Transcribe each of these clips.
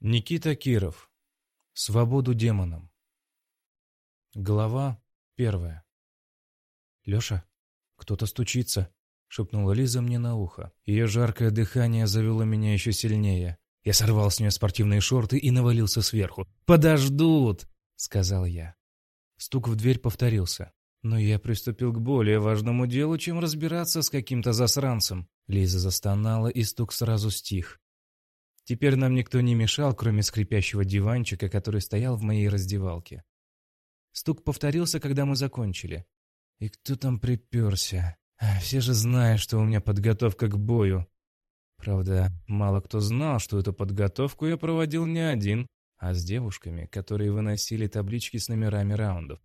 Никита Киров. Свободу демонам. Глава первая. «Леша, кто-то стучится», — шепнула Лиза мне на ухо. Ее жаркое дыхание завело меня еще сильнее. Я сорвал с нее спортивные шорты и навалился сверху. «Подождут!» — сказал я. Стук в дверь повторился. Но я приступил к более важному делу, чем разбираться с каким-то засранцем. Лиза застонала, и стук сразу стих. Теперь нам никто не мешал, кроме скрипящего диванчика, который стоял в моей раздевалке. Стук повторился, когда мы закончили. И кто там приперся? А, все же знают, что у меня подготовка к бою. Правда, мало кто знал, что эту подготовку я проводил не один, а с девушками, которые выносили таблички с номерами раундов.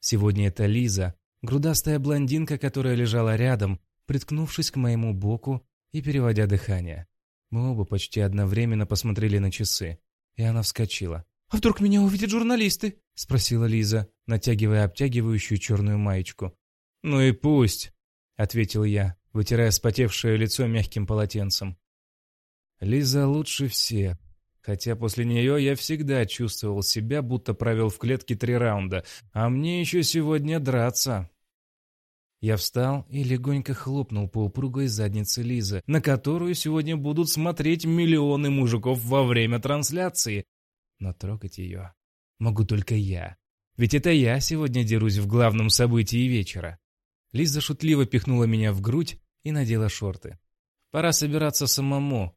Сегодня это Лиза, грудастая блондинка, которая лежала рядом, приткнувшись к моему боку и переводя дыхание. Мы оба почти одновременно посмотрели на часы, и она вскочила. «А вдруг меня увидят журналисты?» — спросила Лиза, натягивая обтягивающую черную маечку. «Ну и пусть», — ответил я, вытирая спотевшее лицо мягким полотенцем. Лиза лучше всех, хотя после нее я всегда чувствовал себя, будто провел в клетке три раунда, а мне еще сегодня драться. Я встал и легонько хлопнул по упругой заднице Лизы, на которую сегодня будут смотреть миллионы мужиков во время трансляции. Но трогать ее могу только я. Ведь это я сегодня дерусь в главном событии вечера. Лиза шутливо пихнула меня в грудь и надела шорты. Пора собираться самому.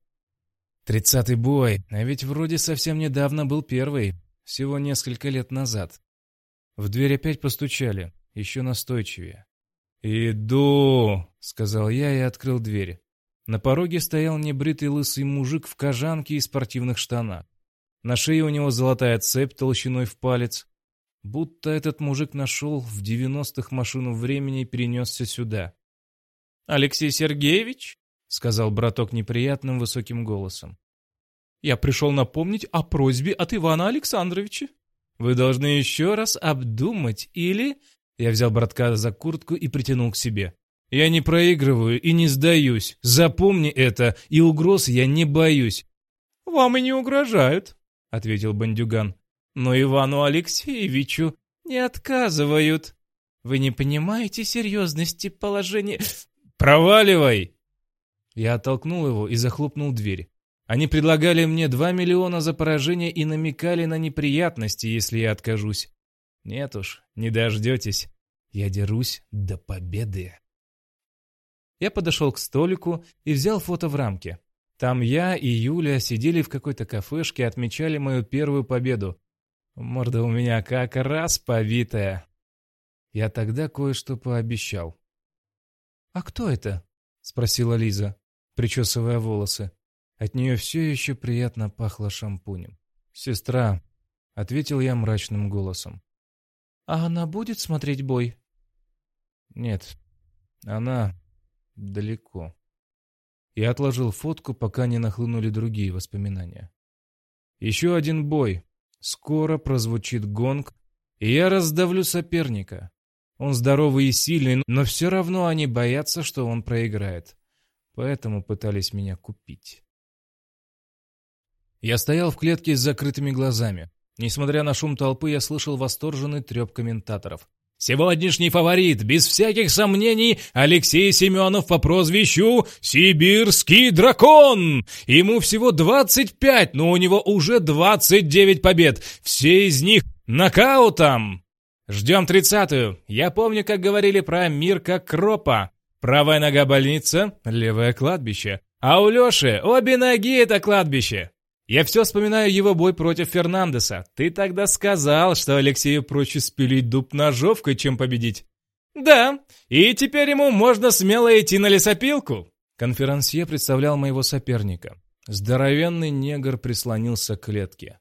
Тридцатый бой, а ведь вроде совсем недавно был первый, всего несколько лет назад. В дверь опять постучали, еще настойчивее. «Иду!» — сказал я и открыл дверь. На пороге стоял небритый лысый мужик в кожанке и спортивных штанах. На шее у него золотая цепь толщиной в палец. Будто этот мужик нашел в девяностых машину времени и перенесся сюда. «Алексей Сергеевич?» — сказал браток неприятным высоким голосом. «Я пришел напомнить о просьбе от Ивана Александровича. Вы должны еще раз обдумать или я взял братка за куртку и притянул к себе. «Я не проигрываю и не сдаюсь. Запомни это, и угроз я не боюсь». «Вам и не угрожают», — ответил бандюган. «Но Ивану Алексеевичу не отказывают. Вы не понимаете серьезности положения...» «Проваливай!» Я оттолкнул его и захлопнул дверь. Они предлагали мне два миллиона за поражение и намекали на неприятности, если я откажусь. Нет уж, не дождетесь. Я дерусь до победы. Я подошел к столику и взял фото в рамке. Там я и Юля сидели в какой-то кафешке отмечали мою первую победу. Морда у меня как раз повитая. Я тогда кое-что пообещал. «А кто это?» — спросила Лиза, причесывая волосы. От нее все еще приятно пахло шампунем. «Сестра», — ответил я мрачным голосом. А она будет смотреть бой? Нет, она далеко. Я отложил фотку, пока не нахлынули другие воспоминания. Еще один бой. Скоро прозвучит гонг, и я раздавлю соперника. Он здоровый и сильный, но все равно они боятся, что он проиграет. Поэтому пытались меня купить. Я стоял в клетке с закрытыми глазами. Несмотря на шум толпы, я слышал восторженный треп комментаторов. Сегодняшний фаворит, без всяких сомнений, Алексей Семенов по прозвищу «Сибирский дракон». Ему всего 25, но у него уже 29 побед. Все из них нокаутом. Ждем тридцатую. Я помню, как говорили про Мирка Кропа. Правая нога больница, левое кладбище. А у Леши обе ноги это кладбище. Я все вспоминаю его бой против Фернандеса. Ты тогда сказал, что Алексею проще спилить дуб ножовкой, чем победить. Да, и теперь ему можно смело идти на лесопилку. Конферансье представлял моего соперника. Здоровенный негр прислонился к клетке.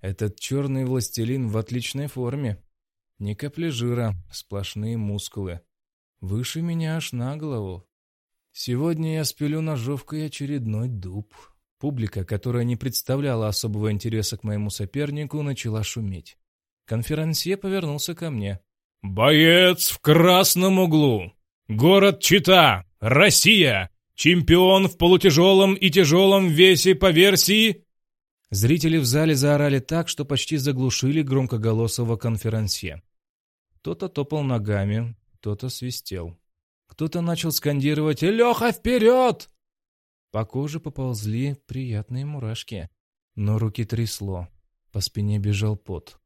Этот черный властелин в отличной форме. Ни капли жира, сплошные мускулы. Выше меня аж на голову. Сегодня я спилю ножовкой очередной дуб. Публика, которая не представляла особого интереса к моему сопернику, начала шуметь. Конферансье повернулся ко мне. «Боец в красном углу! Город Чита! Россия! Чемпион в полутяжелом и тяжелом весе по версии...» Зрители в зале заорали так, что почти заглушили громкоголосого конферансье. Кто-то топал ногами, кто-то свистел. Кто-то начал скандировать «Леха, вперед!» По коже поползли приятные мурашки. Но руки трясло. По спине бежал пот.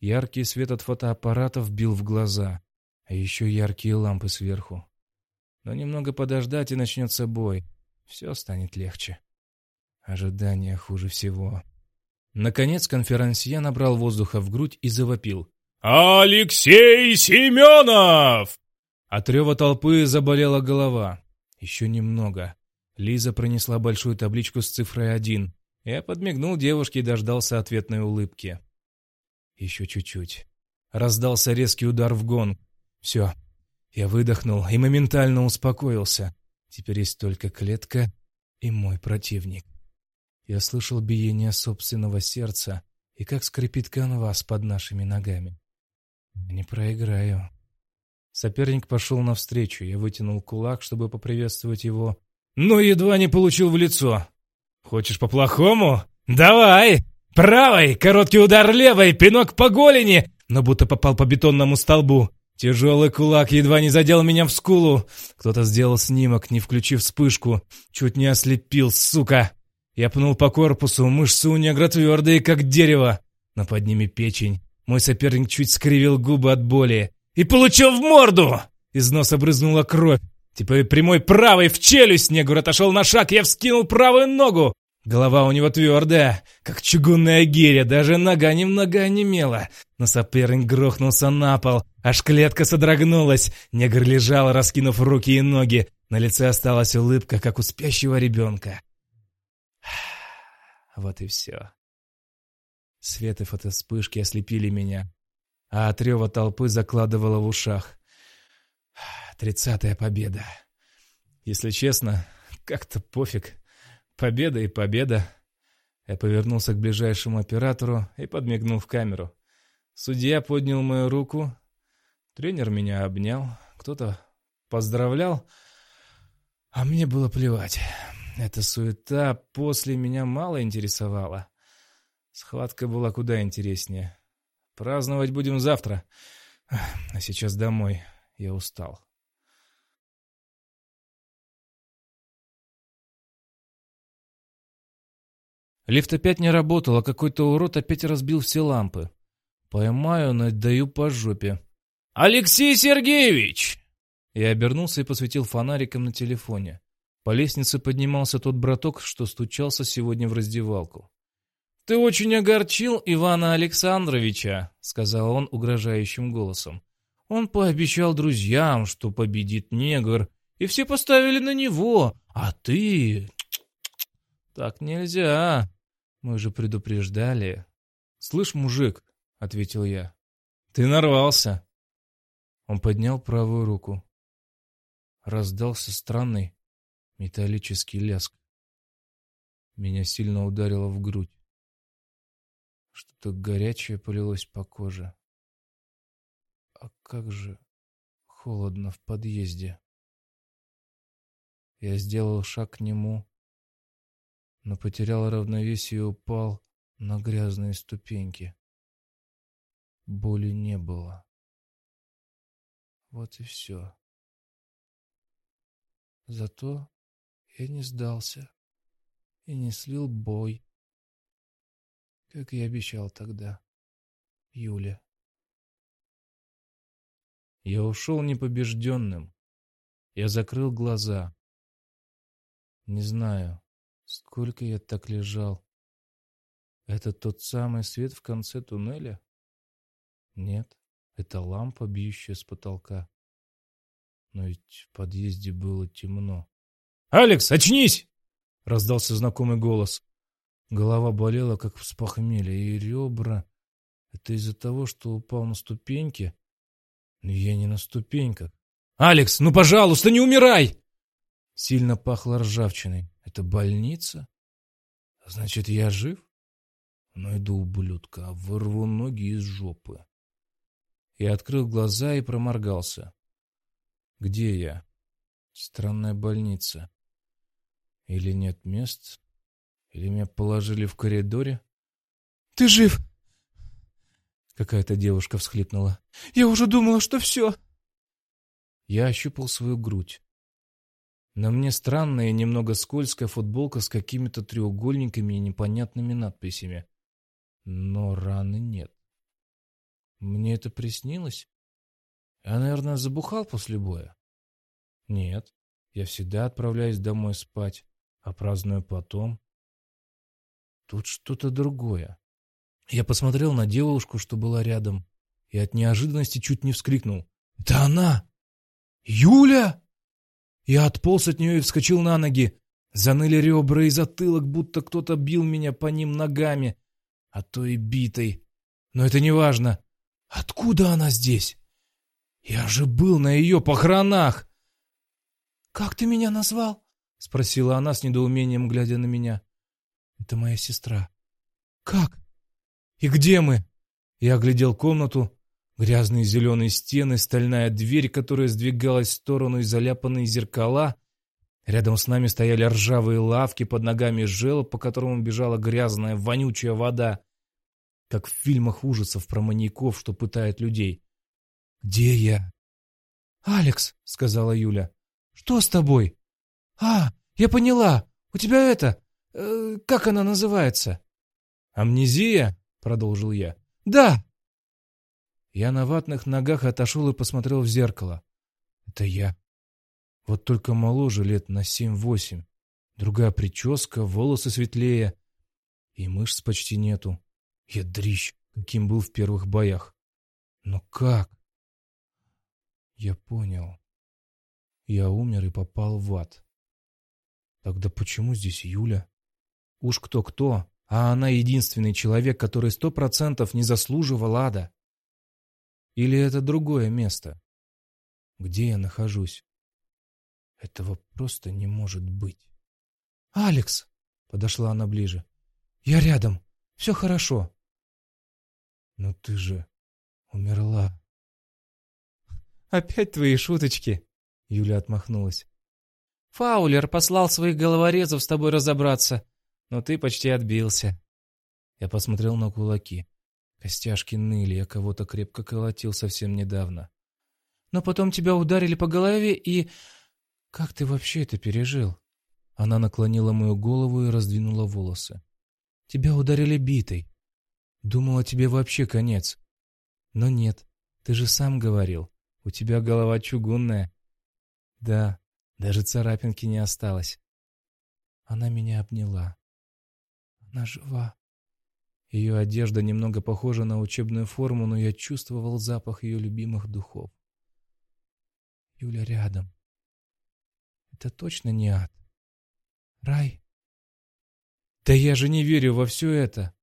Яркий свет от фотоаппаратов бил в глаза, а еще яркие лампы сверху. Но немного подождать и начнется бой. Все станет легче. Ожидание хуже всего. Наконец конферансье набрал воздуха в грудь и завопил. «Алексей Семенов!» От рева толпы заболела голова. Еще немного. Лиза пронесла большую табличку с цифрой один. Я подмигнул девушке и дождался ответной улыбки. Еще чуть-чуть. Раздался резкий удар в гон. Все. Я выдохнул и моментально успокоился. Теперь есть только клетка и мой противник. Я слышал биение собственного сердца и как скрипит канвас под нашими ногами. Не проиграю. Соперник пошел навстречу. Я вытянул кулак, чтобы поприветствовать его, но едва не получил в лицо. «Хочешь по-плохому? Давай! Правой! Короткий удар левой! Пинок по голени!» Но будто попал по бетонному столбу. Тяжелый кулак едва не задел меня в скулу. Кто-то сделал снимок, не включив вспышку. Чуть не ослепил, сука. Я пнул по корпусу, мышцы у негра твердые, как дерево. Но под ними печень. Мой соперник чуть скривил губы от боли. И получил в морду! Из носа брызнула кровь. Типа прямой правой в челюсть негр отошел на шаг, я вскинул правую ногу. Голова у него твердая, как чугунная гиря, даже нога немного онемела. Но соперник грохнулся на пол, аж клетка содрогнулась. Негр лежал, раскинув руки и ноги. На лице осталась улыбка, как у спящего ребенка. Вот и все. Свет и фотоспышки ослепили меня, а от рева толпы закладывало в ушах. Тридцатая победа. Если честно, как-то пофиг. Победа и победа. Я повернулся к ближайшему оператору и подмигнул в камеру. Судья поднял мою руку. Тренер меня обнял. Кто-то поздравлял. А мне было плевать. Эта суета после меня мало интересовала. Схватка была куда интереснее. Праздновать будем завтра. А сейчас домой. Я устал. Лифт опять не работал, а какой-то урод опять разбил все лампы. Поймаю, надаю по жопе. «Алексей Сергеевич!» Я обернулся и посветил фонариком на телефоне. По лестнице поднимался тот браток, что стучался сегодня в раздевалку. «Ты очень огорчил Ивана Александровича», — сказал он угрожающим голосом. «Он пообещал друзьям, что победит негр, и все поставили на него, а ты...» «Так нельзя. Мы же предупреждали». «Слышь, мужик», — ответил я, — «ты нарвался». Он поднял правую руку. Раздался странный металлический лязг. Меня сильно ударило в грудь. Что-то горячее полилось по коже. А как же холодно в подъезде. Я сделал шаг к нему, но потерял равновесие и упал на грязные ступеньки. Боли не было. Вот и все. Зато я не сдался и не слил бой, как и обещал тогда, Юля. Я ушел непобежденным. Я закрыл глаза. Не знаю, сколько я так лежал. Это тот самый свет в конце туннеля? Нет, это лампа, бьющая с потолка. Но ведь в подъезде было темно. «Алекс, очнись!» — раздался знакомый голос. Голова болела, как с похмелья, и ребра. Это из-за того, что упал на ступеньки? Но я не на ступеньках. «Алекс, ну, пожалуйста, не умирай!» Сильно пахло ржавчиной. «Это больница? Значит, я жив?» Найду ублюдка, вырву ноги из жопы. Я открыл глаза и проморгался. «Где я?» «Странная больница. Или нет мест, Или меня положили в коридоре? «Ты жив!» Какая-то девушка всхлипнула. «Я уже думала, что все!» Я ощупал свою грудь. На мне странная и немного скользкая футболка с какими-то треугольниками и непонятными надписями. Но раны нет. Мне это приснилось? Я, наверное, забухал после боя. Нет, я всегда отправляюсь домой спать, а праздную потом. Тут что-то другое. Я посмотрел на девушку, что была рядом, и от неожиданности чуть не вскрикнул. «Это она! Юля!» Я отполз от нее и вскочил на ноги. Заныли ребра и затылок, будто кто-то бил меня по ним ногами, а то и битой. Но это не важно. Откуда она здесь? Я же был на ее похоронах. «Как ты меня назвал?» — спросила она с недоумением, глядя на меня. «Это моя сестра». «Как? И где мы?» Я оглядел комнату. Грязные зеленые стены, стальная дверь, которая сдвигалась в сторону и заляпанные зеркала. Рядом с нами стояли ржавые лавки, под ногами жел, по которому бежала грязная, вонючая вода. Как в фильмах ужасов про маньяков, что пытают людей. «Где я?» «Алекс», — сказала Юля. «Что с тобой?» «А, я поняла. У тебя это... Э, как она называется?» «Амнезия?» — продолжил я. «Да!» Я на ватных ногах отошел и посмотрел в зеркало. Это я. Вот только моложе лет на семь-восемь. Другая прическа, волосы светлее. И мышц почти нету. Я дрищ, каким был в первых боях. Но как? Я понял. Я умер и попал в ад. Тогда почему здесь Юля? Уж кто-кто, а она единственный человек, который сто процентов не заслуживал ада. Или это другое место? Где я нахожусь? Этого просто не может быть. «Алекс!» — подошла она ближе. «Я рядом. Все хорошо». «Но ты же умерла». «Опять твои шуточки!» — Юля отмахнулась. «Фаулер послал своих головорезов с тобой разобраться, но ты почти отбился». Я посмотрел на кулаки. Костяшки ныли, я кого-то крепко колотил совсем недавно. Но потом тебя ударили по голове и... Как ты вообще это пережил? Она наклонила мою голову и раздвинула волосы. Тебя ударили битой. Думала, тебе вообще конец. Но нет, ты же сам говорил. У тебя голова чугунная. Да, даже царапинки не осталось. Она меня обняла. Она жива. Ее одежда немного похожа на учебную форму, но я чувствовал запах ее любимых духов. Юля рядом. Это точно не ад. Рай? Да я же не верю во все это.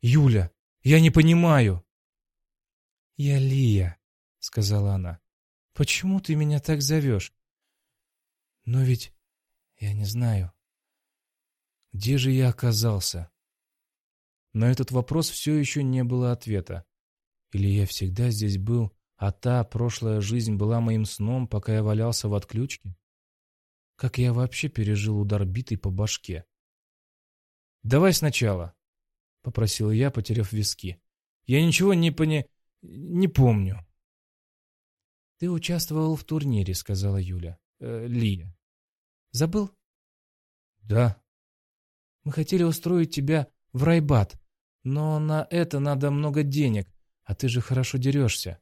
Юля, я не понимаю. Я Лия, сказала она. Почему ты меня так зовешь? Но ведь я не знаю. Где же я оказался? На этот вопрос все еще не было ответа. Или я всегда здесь был, а та прошлая жизнь была моим сном, пока я валялся в отключке? Как я вообще пережил удар битой по башке? «Давай сначала», — попросил я, потеряв виски. «Я ничего не пони... не помню». «Ты участвовал в турнире», — сказала Юля. Э, «Лия». «Забыл?» «Да». «Мы хотели устроить тебя в райбат, но на это надо много денег, а ты же хорошо дерешься.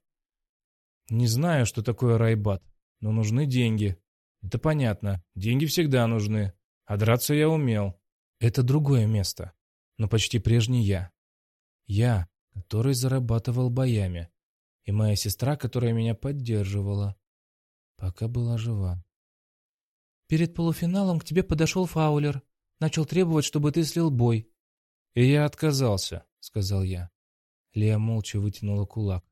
Не знаю, что такое райбат, но нужны деньги. Это понятно, деньги всегда нужны. А драться я умел. Это другое место, но почти прежний я. Я, который зарабатывал боями. И моя сестра, которая меня поддерживала, пока была жива. Перед полуфиналом к тебе подошел Фаулер. Начал требовать, чтобы ты слил бой. «И я отказался», — сказал я. Лея молча вытянула кулак.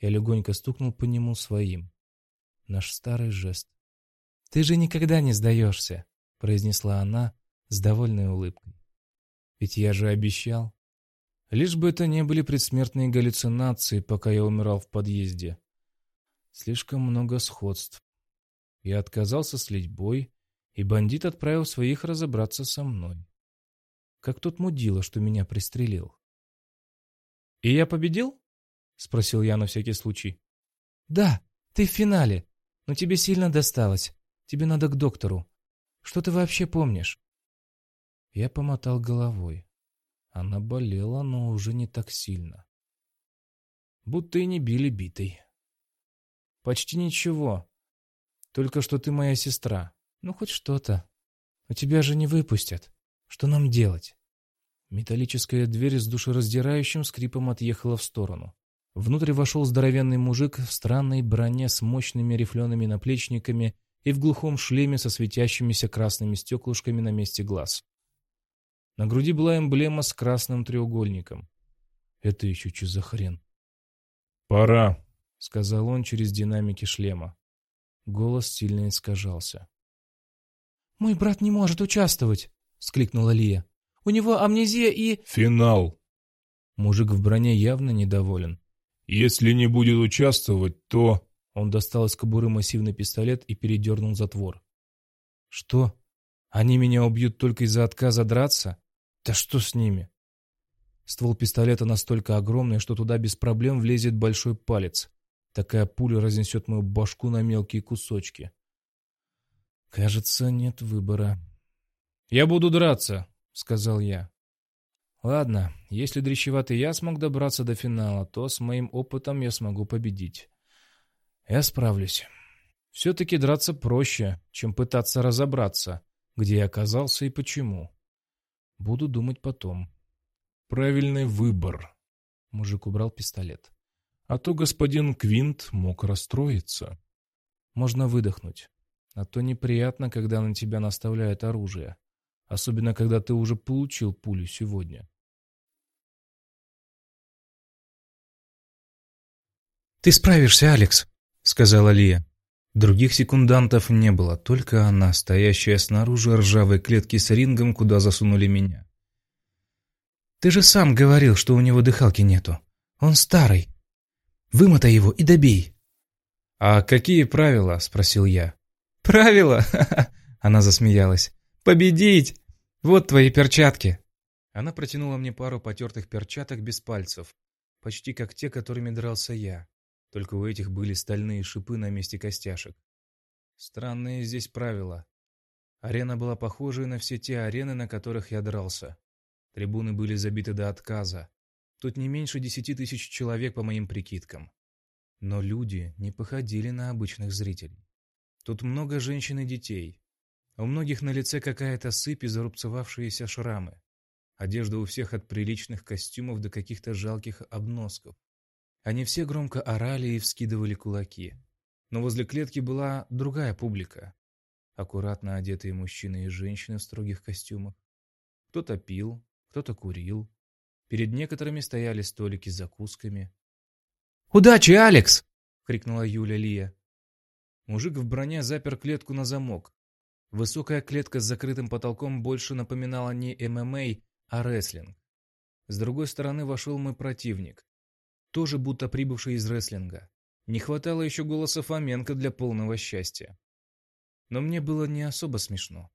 Я легонько стукнул по нему своим. Наш старый жест. «Ты же никогда не сдаешься», — произнесла она с довольной улыбкой. «Ведь я же обещал. Лишь бы это не были предсмертные галлюцинации, пока я умирал в подъезде. Слишком много сходств. Я отказался слить бой, и бандит отправил своих разобраться со мной. Как тот мудила, что меня пристрелил. «И я победил?» — спросил я на всякий случай. «Да, ты в финале, но тебе сильно досталось. Тебе надо к доктору. Что ты вообще помнишь?» Я помотал головой. Она болела, но уже не так сильно. Будто и не били битой. «Почти ничего. Только что ты моя сестра. Ну, хоть что-то. Но тебя же не выпустят. Что нам делать?» Металлическая дверь с душераздирающим скрипом отъехала в сторону. Внутрь вошел здоровенный мужик в странной броне с мощными рифлеными наплечниками и в глухом шлеме со светящимися красными стеклышками на месте глаз. На груди была эмблема с красным треугольником. Это еще что за хрен? «Пора», — сказал он через динамики шлема. Голос сильно искажался. «Мой брат не может участвовать», — скликнула Лия. «У него амнезия и...» «Финал». Мужик в броне явно недоволен. «Если не будет участвовать, то...» Он достал из кобуры массивный пистолет и передернул затвор. «Что? Они меня убьют только из-за отказа драться? Да что с ними? Ствол пистолета настолько огромный, что туда без проблем влезет большой палец. Такая пуля разнесет мою башку на мелкие кусочки. Кажется, нет выбора. «Я буду драться», — сказал я. «Ладно, если дрещеватый я смог добраться до финала, то с моим опытом я смогу победить. Я справлюсь. Все-таки драться проще, чем пытаться разобраться, где я оказался и почему. Буду думать потом. Правильный выбор. Мужик убрал пистолет. А то господин Квинт мог расстроиться. Можно выдохнуть. А то неприятно, когда на тебя наставляют оружие. Особенно, когда ты уже получил пулю сегодня. «Ты справишься, Алекс», — сказала Лия. Других секундантов не было, только она, стоящая снаружи ржавой клетки с рингом, куда засунули меня. «Ты же сам говорил, что у него дыхалки нету. Он старый. Вымотай его и добей». «А какие правила?» — спросил я. «Правила?» — она засмеялась. «Победить! Вот твои перчатки!» Она протянула мне пару потертых перчаток без пальцев, почти как те, которыми дрался я. Только у этих были стальные шипы на месте костяшек. Странные здесь правила. Арена была похожей на все те арены, на которых я дрался. Трибуны были забиты до отказа. Тут не меньше десяти тысяч человек по моим прикидкам. Но люди не походили на обычных зрителей. Тут много женщин и детей. У многих на лице какая-то сыпь и зарубцевавшиеся шрамы. Одежда у всех от приличных костюмов до каких-то жалких обносков. Они все громко орали и вскидывали кулаки. Но возле клетки была другая публика. Аккуратно одетые мужчины и женщины в строгих костюмах. Кто-то пил, кто-то курил. Перед некоторыми стояли столики с закусками. «Удачи, Алекс!» — крикнула Юля Лия. Мужик в броне запер клетку на замок. Высокая клетка с закрытым потолком больше напоминала не ММА, а рестлинг. С другой стороны вошел мой противник тоже будто прибывший из рестлинга. Не хватало еще голоса Фоменко для полного счастья. Но мне было не особо смешно.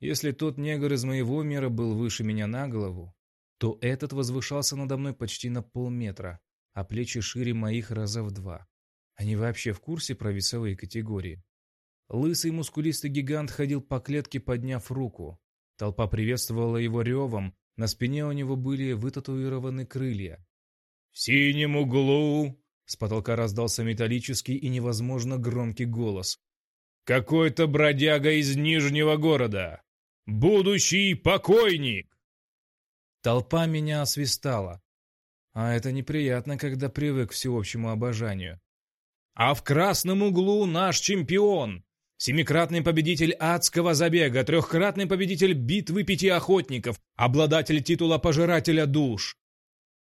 Если тот негр из моего мира был выше меня на голову, то этот возвышался надо мной почти на полметра, а плечи шире моих раза в два. Они вообще в курсе про весовые категории. Лысый мускулистый гигант ходил по клетке, подняв руку. Толпа приветствовала его ревом, на спине у него были вытатуированы крылья. «В синем углу!» — с потолка раздался металлический и невозможно громкий голос. «Какой-то бродяга из Нижнего города! Будущий покойник!» Толпа меня освистала. А это неприятно, когда привык к всеобщему обожанию. А в красном углу наш чемпион! Семикратный победитель адского забега, трехкратный победитель битвы пяти охотников, обладатель титула пожирателя душ.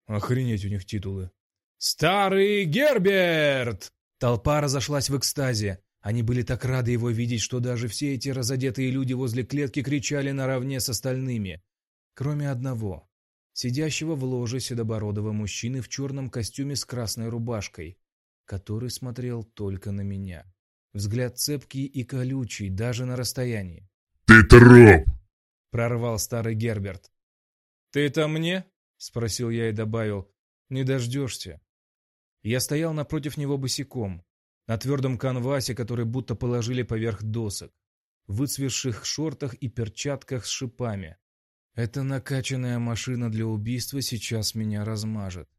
Охренеть у них титулы. «Старый Герберт!» Толпа разошлась в экстазе. Они были так рады его видеть, что даже все эти разодетые люди возле клетки кричали наравне с остальными. Кроме одного. Сидящего в ложе седобородого мужчины в черном костюме с красной рубашкой, который смотрел только на меня. Взгляд цепкий и колючий, даже на расстоянии. «Ты троп!» — прорвал старый Герберт. «Ты это мне?» — спросил я и добавил. «Не дождешься». Я стоял напротив него босиком, на твердом канвасе, который будто положили поверх досок, в выцветших шортах и перчатках с шипами. Эта накачанная машина для убийства сейчас меня размажет.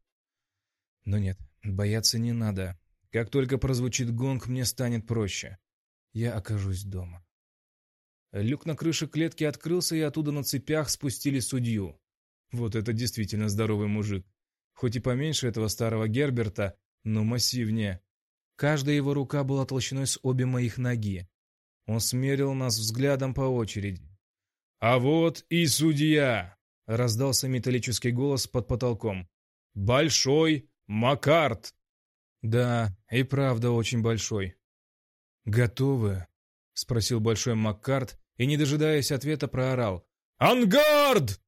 Но нет, бояться не надо. Как только прозвучит гонг, мне станет проще. Я окажусь дома. Люк на крыше клетки открылся, и оттуда на цепях спустили судью. Вот это действительно здоровый мужик. Хоть и поменьше этого старого Герберта, но массивнее. Каждая его рука была толщиной с обе моих ноги. Он смерил нас взглядом по очереди. «А вот и судья!» — раздался металлический голос под потолком. «Большой Макарт!» «Да, и правда очень большой». «Готовы?» — спросил большой Маккарт и, не дожидаясь ответа, проорал. «Ангард!»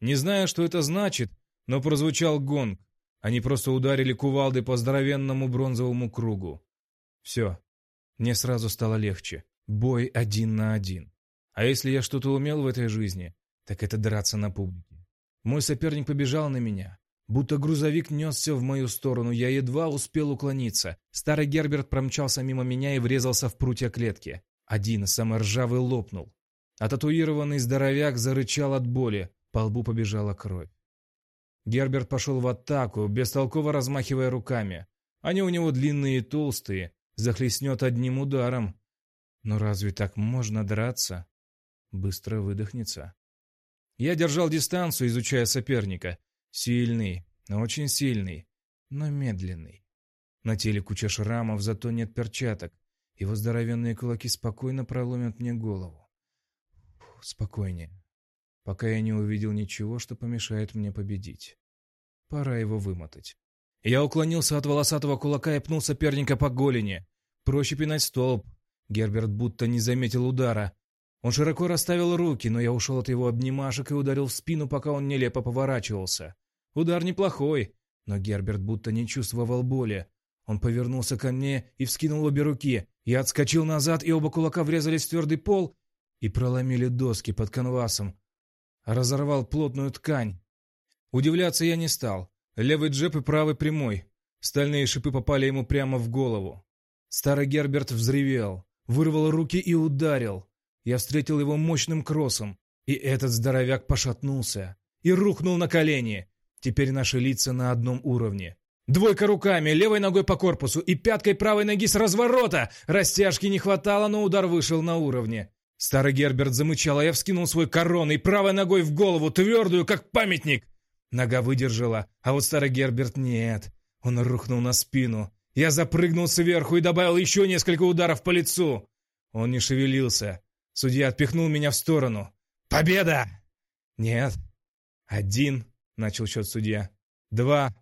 Не знаю, что это значит, но прозвучал гонг. Они просто ударили кувалдой по здоровенному бронзовому кругу. Все. Мне сразу стало легче. Бой один на один. А если я что-то умел в этой жизни, так это драться на публике. Мой соперник побежал на меня. Будто грузовик несся в мою сторону, я едва успел уклониться. Старый Герберт промчался мимо меня и врезался в прутья клетки. Один, самый ржавый, лопнул. А татуированный здоровяк зарычал от боли, по лбу побежала кровь. Герберт пошел в атаку, бестолково размахивая руками. Они у него длинные и толстые, захлестнет одним ударом. Но разве так можно драться? Быстро выдохнется. Я держал дистанцию, изучая соперника. Сильный, очень сильный, но медленный. На теле куча шрамов, зато нет перчаток. Его здоровенные кулаки спокойно проломят мне голову. Фу, спокойнее. Пока я не увидел ничего, что помешает мне победить. Пора его вымотать. Я уклонился от волосатого кулака и пнул соперника по голени. Проще пинать столб. Герберт будто не заметил удара. Он широко расставил руки, но я ушел от его обнимашек и ударил в спину, пока он нелепо поворачивался. Удар неплохой, но Герберт будто не чувствовал боли. Он повернулся ко мне и вскинул обе руки. Я отскочил назад, и оба кулака врезались в твердый пол и проломили доски под канвасом. Разорвал плотную ткань. Удивляться я не стал. Левый джеб и правый прямой. Стальные шипы попали ему прямо в голову. Старый Герберт взревел, вырвал руки и ударил. Я встретил его мощным кроссом, и этот здоровяк пошатнулся и рухнул на колени. Теперь наши лица на одном уровне. Двойка руками, левой ногой по корпусу и пяткой правой ноги с разворота. Растяжки не хватало, но удар вышел на уровне. Старый Герберт замычал, а я вскинул свой корон и правой ногой в голову, твердую, как памятник. Нога выдержала, а вот старый Герберт нет. Он рухнул на спину. Я запрыгнул сверху и добавил еще несколько ударов по лицу. Он не шевелился. Судья отпихнул меня в сторону. «Победа!» «Нет». «Один», — начал счет судья. «Два».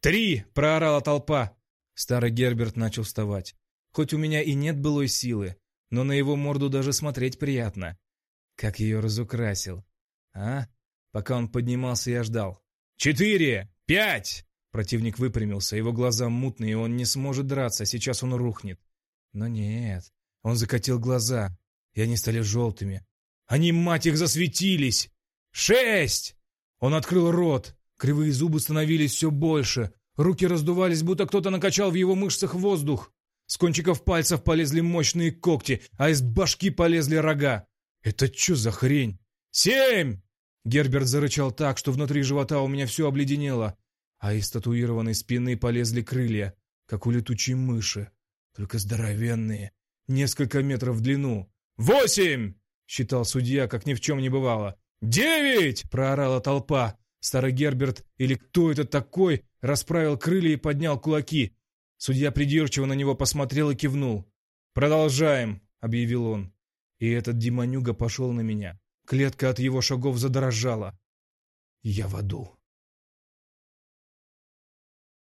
«Три!» — проорала толпа. Старый Герберт начал вставать. Хоть у меня и нет былой силы, но на его морду даже смотреть приятно. Как ее разукрасил. А? Пока он поднимался, я ждал. «Четыре! Пять!» Противник выпрямился, его глаза мутные, он не сможет драться, сейчас он рухнет. Но нет, он закатил глаза, и они стали желтыми. Они, мать их, засветились! Шесть! Он открыл рот. Кривые зубы становились все больше. Руки раздувались, будто кто-то накачал в его мышцах воздух. С кончиков пальцев полезли мощные когти, а из башки полезли рога. Это что за хрень? Семь! Герберт зарычал так, что внутри живота у меня все обледенело. А из татуированной спины полезли крылья, как у летучей мыши, только здоровенные, несколько метров в длину. «Восемь!» — считал судья, как ни в чем не бывало. «Девять!» — проорала толпа. Старый Герберт, или кто это такой, расправил крылья и поднял кулаки. Судья придирчиво на него посмотрел и кивнул. «Продолжаем!» — объявил он. И этот демонюга пошел на меня. Клетка от его шагов задрожала. «Я в аду!»